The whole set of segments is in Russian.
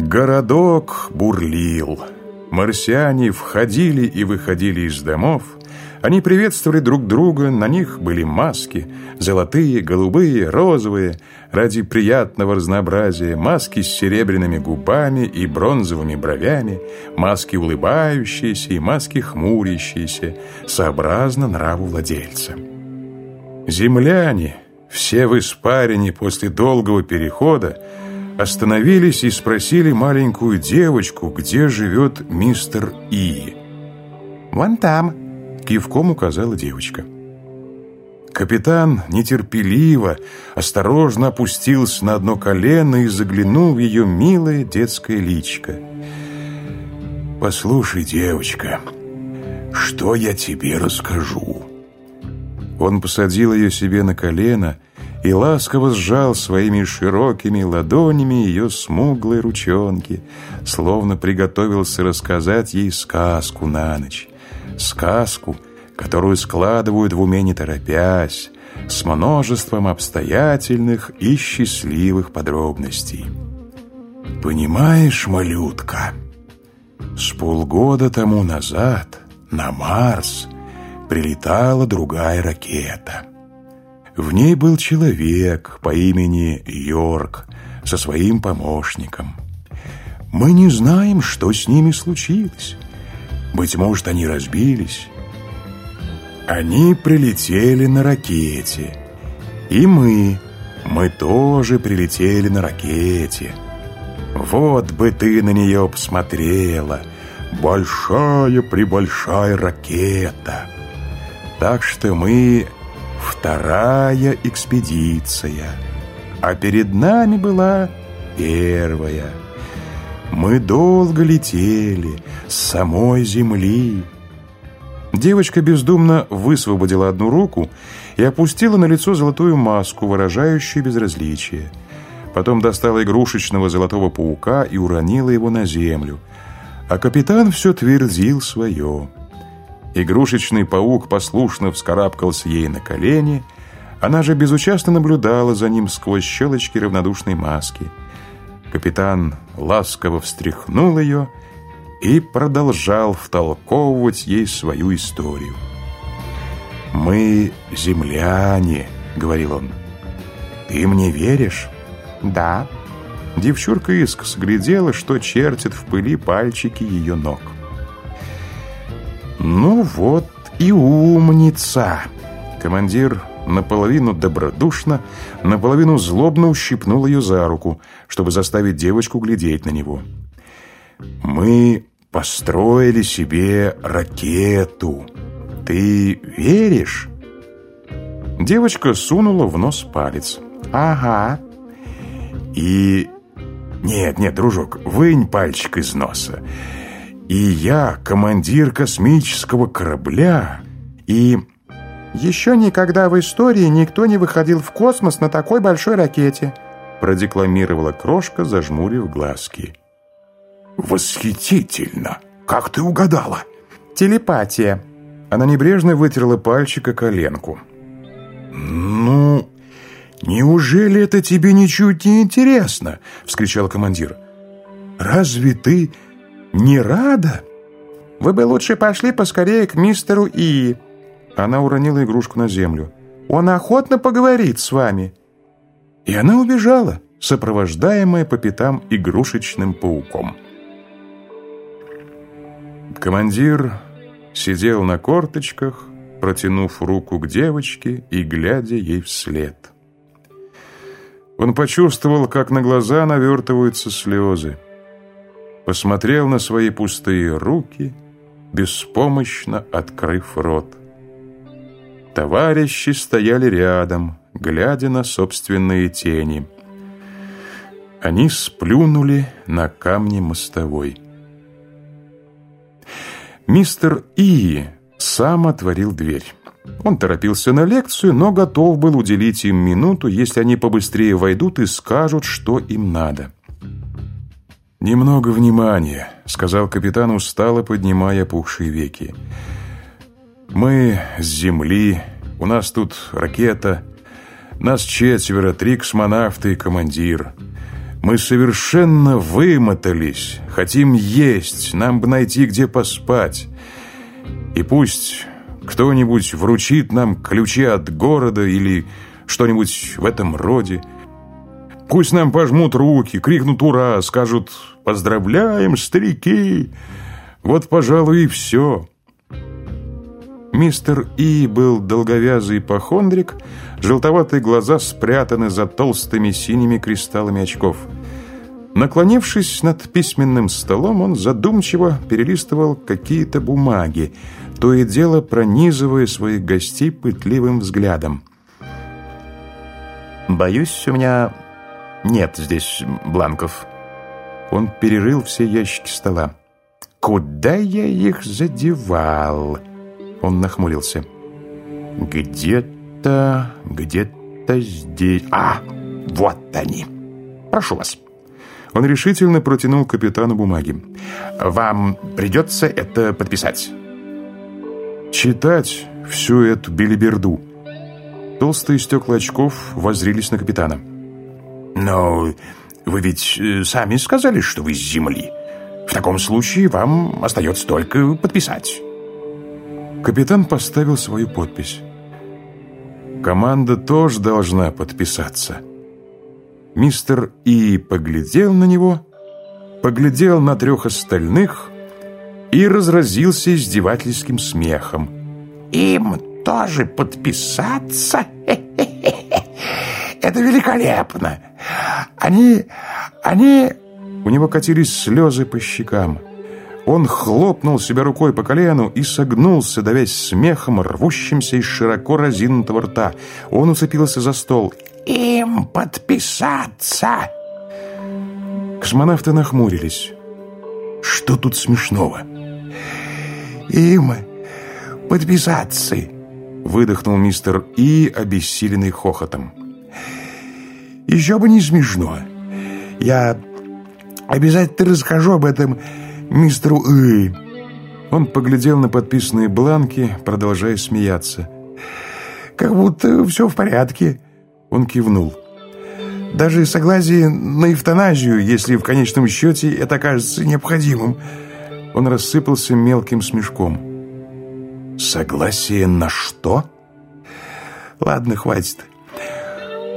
Городок бурлил. Марсиане входили и выходили из домов. Они приветствовали друг друга, на них были маски. Золотые, голубые, розовые. Ради приятного разнообразия маски с серебряными губами и бронзовыми бровями, маски улыбающиеся и маски хмурящиеся, сообразно нраву владельца. Земляне, все в испарине после долгого перехода, остановились и спросили маленькую девочку, где живет мистер И. «Вон там», — кивком указала девочка. Капитан нетерпеливо, осторожно опустился на одно колено и заглянул в ее милое детское личико. «Послушай, девочка, что я тебе расскажу?» Он посадил ее себе на колено и ласково сжал своими широкими ладонями ее смуглые ручонки, словно приготовился рассказать ей сказку на ночь. Сказку, которую складывают в уме не торопясь, с множеством обстоятельных и счастливых подробностей. «Понимаешь, малютка, с полгода тому назад на Марс прилетала другая ракета». В ней был человек по имени Йорк со своим помощником. Мы не знаем, что с ними случилось. Быть может, они разбились. Они прилетели на ракете. И мы, мы тоже прилетели на ракете. Вот бы ты на нее посмотрела. Большая-пребольшая ракета. Так что мы вторая экспедиция, а перед нами была первая. Мы долго летели с самой земли. Девочка бездумно высвободила одну руку и опустила на лицо золотую маску, выражающую безразличие. Потом достала игрушечного золотого паука и уронила его на землю. А капитан все твердил свое. Игрушечный паук послушно вскарабкался ей на колени, она же безучастно наблюдала за ним сквозь щелочки равнодушной маски. Капитан ласково встряхнул ее и продолжал втолковывать ей свою историю. «Мы земляне», — говорил он. «Ты мне веришь?» «Да». Девчурка искос глядела, что чертит в пыли пальчики ее ног. «Ну вот и умница!» Командир наполовину добродушно, наполовину злобно ущипнул ее за руку, чтобы заставить девочку глядеть на него. «Мы построили себе ракету. Ты веришь?» Девочка сунула в нос палец. «Ага». «И...» «Нет, нет, дружок, вынь пальчик из носа. И я командир космического корабля, и... Еще никогда в истории никто не выходил в космос на такой большой ракете, продекламировала крошка, зажмурив глазки. Восхитительно! Как ты угадала? Телепатия. Она небрежно вытерла пальчик о коленку. «Ну, неужели это тебе ничуть не интересно?» — вскричал командир. «Разве ты не рада? Вы бы лучше пошли поскорее к мистеру И. Она уронила игрушку на землю. Он охотно поговорит с вами. И она убежала, сопровождаемая по пятам игрушечным пауком. Командир сидел на корточках, протянув руку к девочке и глядя ей вслед. Он почувствовал, как на глаза навертываются слезы посмотрел на свои пустые руки, беспомощно открыв рот. Товарищи стояли рядом, глядя на собственные тени. Они сплюнули на камни мостовой. Мистер И сам отворил дверь. Он торопился на лекцию, но готов был уделить им минуту, если они побыстрее войдут и скажут, что им надо. «Немного внимания», — сказал капитан, устало поднимая пухшие веки. «Мы с Земли, у нас тут ракета, нас четверо, три космонавта и командир. Мы совершенно вымотались, хотим есть, нам бы найти где поспать. И пусть кто-нибудь вручит нам ключи от города или что-нибудь в этом роде. Пусть нам пожмут руки, крикнут «Ура!», скажут «Поздравляем, старики!». Вот, пожалуй, и все. Мистер И был долговязый ипохондрик, желтоватые глаза спрятаны за толстыми синими кристаллами очков. Наклонившись над письменным столом, он задумчиво перелистывал какие-то бумаги, то и дело пронизывая своих гостей пытливым взглядом. «Боюсь, у меня нет здесь бланков». Он перерыл все ящики стола. «Куда я их задевал?» Он нахмурился. «Где-то, где-то здесь... А, вот они! Прошу вас!» Он решительно протянул капитану бумаги. «Вам придется это подписать». Читать всю эту белиберду. Толстые стекла очков воззрились на капитана. «Но вы ведь э, сами сказали, что вы с земли. В таком случае вам остается только подписать». Капитан поставил свою подпись. Команда тоже должна подписаться. Мистер И поглядел на него, поглядел на трех остальных и разразился издевательским смехом. «Им тоже подписаться? Это великолепно! Они... они...» У него катились слезы по щекам. Он хлопнул себя рукой по колену и согнулся, давясь смехом, рвущимся из широко разинутого рта. Он уцепился за стол. «Им подписаться!» Космонавты нахмурились. «Что тут смешного?» «Им подписаться!» Выдохнул мистер И, обессиленный хохотом. «Еще бы не смешно. Я обязательно расскажу об этом мистеру И». Он поглядел на подписанные бланки, продолжая смеяться. «Как будто все в порядке». Он кивнул. «Даже согласие на эвтаназию, если в конечном счете это окажется необходимым». Он рассыпался мелким смешком. «Согласие на что?» «Ладно, хватит.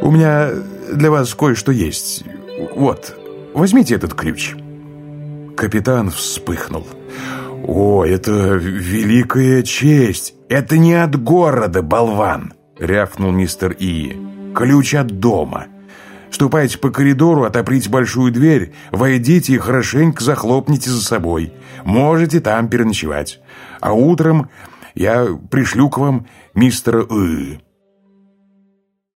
У меня для вас кое-что есть. Вот, возьмите этот ключ». Капитан вспыхнул. «О, это великая честь! Это не от города, болван!» — рявкнул мистер И. «Ключ от дома. Ступайте по коридору, отоприте большую дверь, войдите и хорошенько захлопните за собой. Можете там переночевать. А утром я пришлю к вам мистера И».